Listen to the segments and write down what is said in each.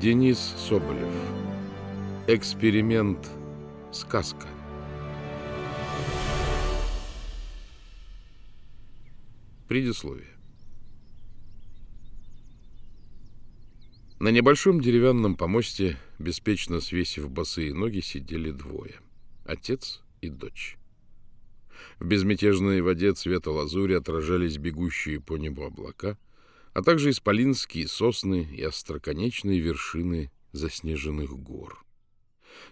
Денис Соболев. Эксперимент «Сказка». Предисловие. На небольшом деревянном помосте, беспечно свесив босые ноги, сидели двое — отец и дочь. В безмятежной воде цвета лазури отражались бегущие по небу облака, а также исполинские сосны и остроконечные вершины заснеженных гор.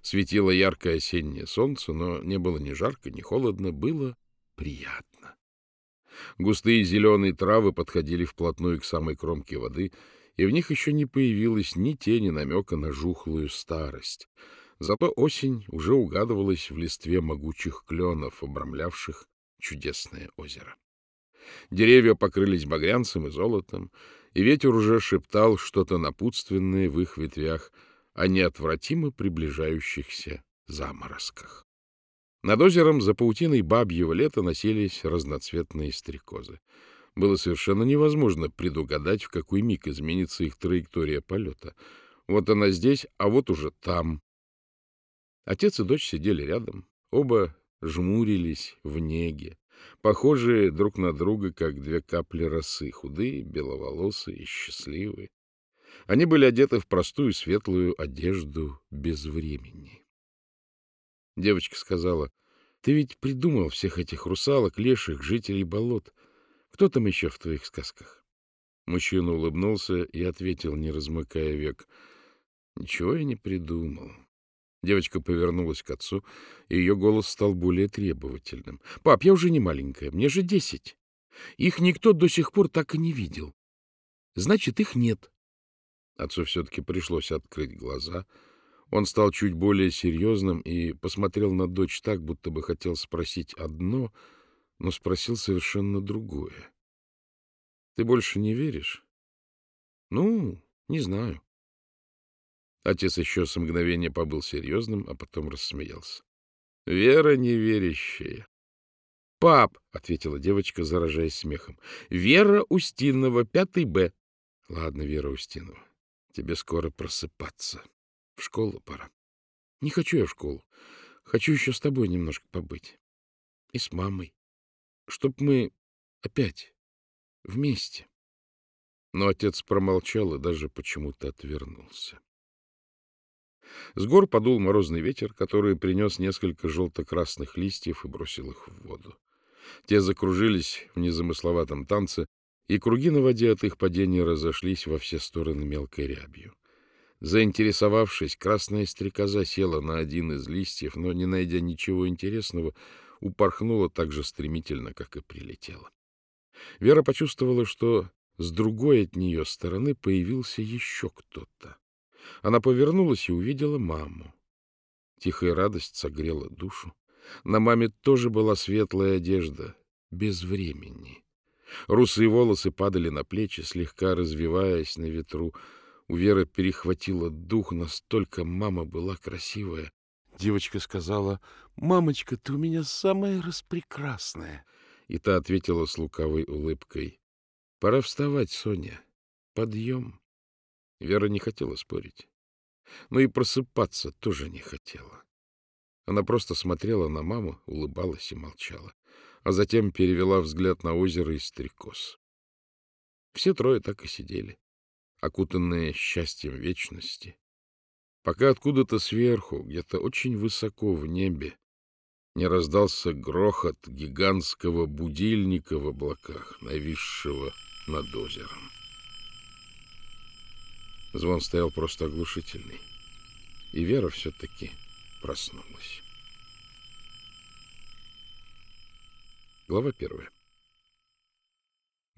Светило яркое осеннее солнце, но не было ни жарко, ни холодно, было приятно. Густые зеленые травы подходили вплотную к самой кромке воды, и в них еще не появилось ни тени намека на жухлую старость. Зато осень уже угадывалась в листве могучих кленов, обрамлявших чудесное озеро. Деревья покрылись багрянцем и золотом, и ветер уже шептал что-то напутственное в их ветвях о неотвратимо приближающихся заморозках. Над озером за паутиной бабьего лета носились разноцветные стрекозы. Было совершенно невозможно предугадать, в какой миг изменится их траектория полета. Вот она здесь, а вот уже там. Отец и дочь сидели рядом, оба жмурились в неге, похожие друг на друга, как две капли росы, худые, беловолосые и счастливые. Они были одеты в простую светлую одежду без времени. Девочка сказала, «Ты ведь придумал всех этих русалок, леших, жителей болот. Кто там еще в твоих сказках?» Мужчина улыбнулся и ответил, не размыкая век, «Ничего я не придумал. Девочка повернулась к отцу, и ее голос стал более требовательным. — Пап, я уже не маленькая, мне же десять. Их никто до сих пор так и не видел. Значит, их нет. Отцу все-таки пришлось открыть глаза. Он стал чуть более серьезным и посмотрел на дочь так, будто бы хотел спросить одно, но спросил совершенно другое. — Ты больше не веришь? — Ну, не знаю. Отец еще с мгновения побыл серьезным, а потом рассмеялся. — Вера неверящая. — Пап, — ответила девочка, заражаясь смехом, — Вера Устинова, пятый Б. — Ладно, Вера Устинова, тебе скоро просыпаться. В школу пора. Не хочу я в школу. Хочу еще с тобой немножко побыть. И с мамой. Чтоб мы опять вместе. Но отец промолчал и даже почему-то отвернулся. С гор подул морозный ветер, который принес несколько желто-красных листьев и бросил их в воду. Те закружились в незамысловатом танце, и круги на воде от их падения разошлись во все стороны мелкой рябью. Заинтересовавшись, красная стрекоза села на один из листьев, но, не найдя ничего интересного, упорхнула так же стремительно, как и прилетела. Вера почувствовала, что с другой от нее стороны появился еще кто-то. Она повернулась и увидела маму. Тихая радость согрела душу. На маме тоже была светлая одежда, без времени. Русые волосы падали на плечи, слегка развиваясь на ветру. У Веры перехватило дух, настолько мама была красивая. Девочка сказала, «Мамочка, ты у меня самая распрекрасная». И та ответила с лукавой улыбкой, «Пора вставать, Соня. Подъем». Вера не хотела спорить, но и просыпаться тоже не хотела. Она просто смотрела на маму, улыбалась и молчала, а затем перевела взгляд на озеро и стрекоз. Все трое так и сидели, окутанные счастьем вечности, пока откуда-то сверху, где-то очень высоко в небе, не раздался грохот гигантского будильника в облаках, нависшего над озером. Звон стоял просто оглушительный. И Вера все-таки проснулась. Глава первая.